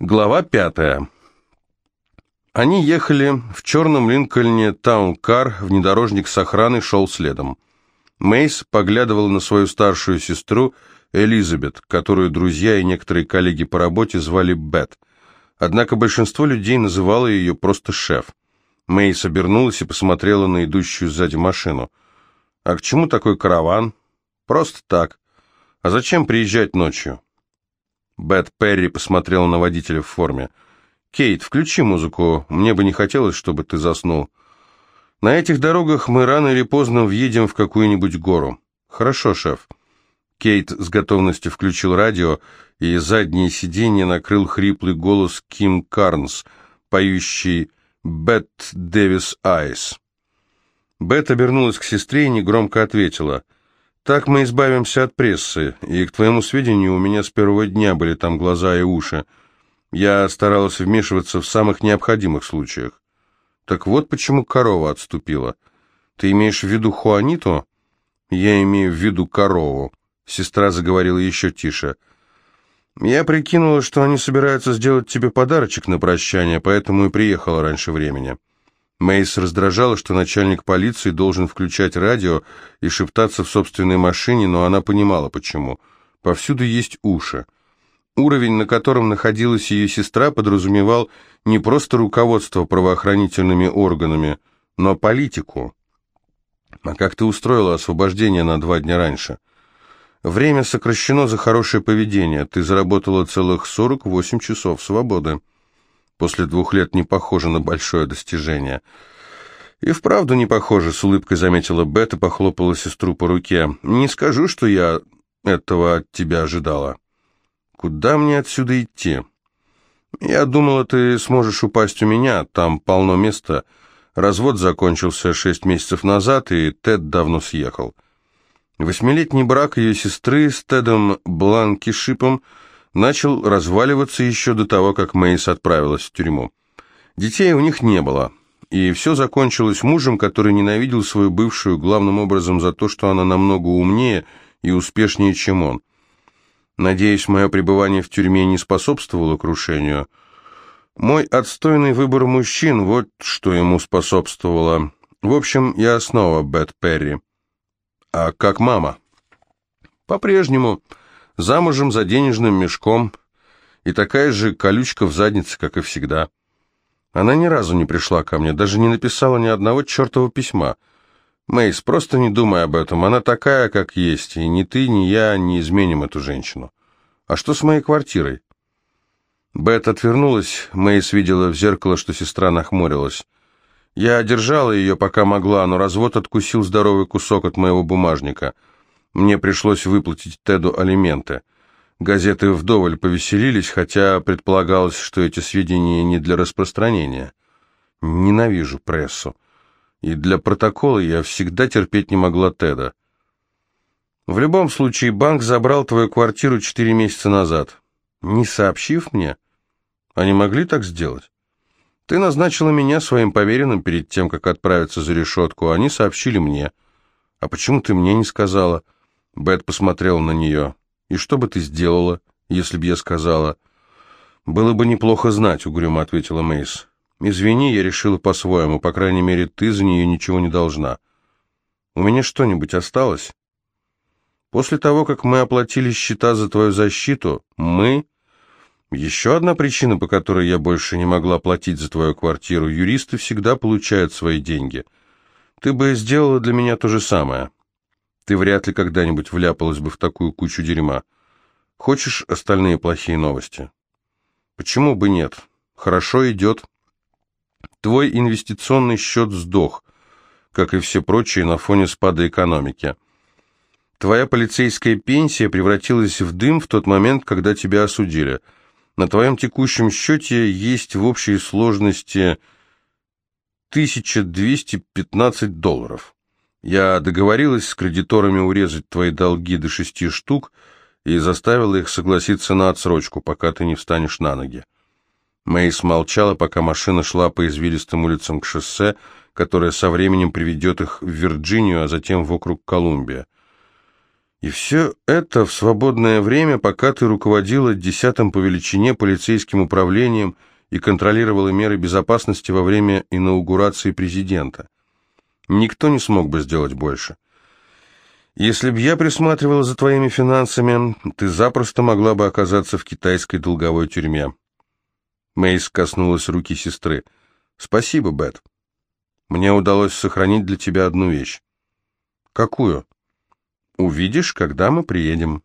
Глава пятая. Они ехали в черном Линкольне Таункар, внедорожник с охраной шел следом. Мейс поглядывала на свою старшую сестру Элизабет, которую друзья и некоторые коллеги по работе звали Бет. Однако большинство людей называло ее просто шеф. Мейс обернулась и посмотрела на идущую сзади машину. «А к чему такой караван?» «Просто так. А зачем приезжать ночью?» Бет Перри посмотрела на водителя в форме. «Кейт, включи музыку. Мне бы не хотелось, чтобы ты заснул. На этих дорогах мы рано или поздно въедем в какую-нибудь гору». «Хорошо, шеф». Кейт с готовностью включил радио, и заднее сиденье накрыл хриплый голос Ким Карнс, поющий «Бет Дэвис Айс». Бет обернулась к сестре и негромко ответила – так мы избавимся от прессы, и, к твоему сведению, у меня с первого дня были там глаза и уши. Я старалась вмешиваться в самых необходимых случаях. Так вот почему корова отступила. Ты имеешь в виду Хуаниту? Я имею в виду корову. Сестра заговорила еще тише. Я прикинула, что они собираются сделать тебе подарочек на прощание, поэтому и приехала раньше времени. Мейс раздражала, что начальник полиции должен включать радио и шептаться в собственной машине, но она понимала, почему. Повсюду есть уши. Уровень, на котором находилась ее сестра, подразумевал не просто руководство правоохранительными органами, но политику. А как ты устроила освобождение на два дня раньше? Время сокращено за хорошее поведение. Ты заработала целых 48 часов свободы после двух лет не похоже на большое достижение. «И вправду не похоже», — с улыбкой заметила Бет и похлопала сестру по руке. «Не скажу, что я этого от тебя ожидала». «Куда мне отсюда идти?» «Я думала, ты сможешь упасть у меня, там полно места. Развод закончился шесть месяцев назад, и Тед давно съехал». Восьмилетний брак ее сестры с Тедом Бланкишипом — начал разваливаться еще до того, как Мейс отправилась в тюрьму. Детей у них не было, и все закончилось мужем, который ненавидел свою бывшую главным образом за то, что она намного умнее и успешнее, чем он. Надеюсь, мое пребывание в тюрьме не способствовало крушению. Мой отстойный выбор мужчин, вот что ему способствовало. В общем, я снова Бет Перри. А как мама? По-прежнему замужем за денежным мешком и такая же колючка в заднице, как и всегда. Она ни разу не пришла ко мне, даже не написала ни одного чертова письма. Мейс, просто не думай об этом, она такая, как есть, и ни ты, ни я не изменим эту женщину. А что с моей квартирой? Бет отвернулась, Мейс видела в зеркало, что сестра нахмурилась. Я держала ее, пока могла, но развод откусил здоровый кусок от моего бумажника — мне пришлось выплатить Теду алименты. Газеты вдоволь повеселились, хотя предполагалось, что эти сведения не для распространения. Ненавижу прессу. И для протокола я всегда терпеть не могла Теда. В любом случае, банк забрал твою квартиру четыре месяца назад. Не сообщив мне? Они могли так сделать? Ты назначила меня своим поверенным перед тем, как отправиться за решетку, они сообщили мне. А почему ты мне не сказала? Бет посмотрел на нее. «И что бы ты сделала, если бы я сказала?» «Было бы неплохо знать», — угрюмо ответила Мейс. «Извини, я решила по-своему. По крайней мере, ты за нее ничего не должна. У меня что-нибудь осталось?» «После того, как мы оплатили счета за твою защиту, мы...» «Еще одна причина, по которой я больше не могла платить за твою квартиру. Юристы всегда получают свои деньги. Ты бы сделала для меня то же самое». Ты вряд ли когда-нибудь вляпалась бы в такую кучу дерьма. Хочешь остальные плохие новости? Почему бы нет? Хорошо идет. Твой инвестиционный счет сдох, как и все прочие на фоне спада экономики. Твоя полицейская пенсия превратилась в дым в тот момент, когда тебя осудили. На твоем текущем счете есть в общей сложности 1215 долларов. Я договорилась с кредиторами урезать твои долги до шести штук и заставила их согласиться на отсрочку, пока ты не встанешь на ноги. Мэйс молчала, пока машина шла по извилистым улицам к шоссе, которое со временем приведет их в Вирджинию, а затем в округ Колумбия. И все это в свободное время, пока ты руководила десятым по величине полицейским управлением и контролировала меры безопасности во время инаугурации президента. Никто не смог бы сделать больше. Если б я присматривала за твоими финансами, ты запросто могла бы оказаться в китайской долговой тюрьме. Мейс коснулась руки сестры. Спасибо, Бет. Мне удалось сохранить для тебя одну вещь. Какую? Увидишь, когда мы приедем.